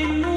in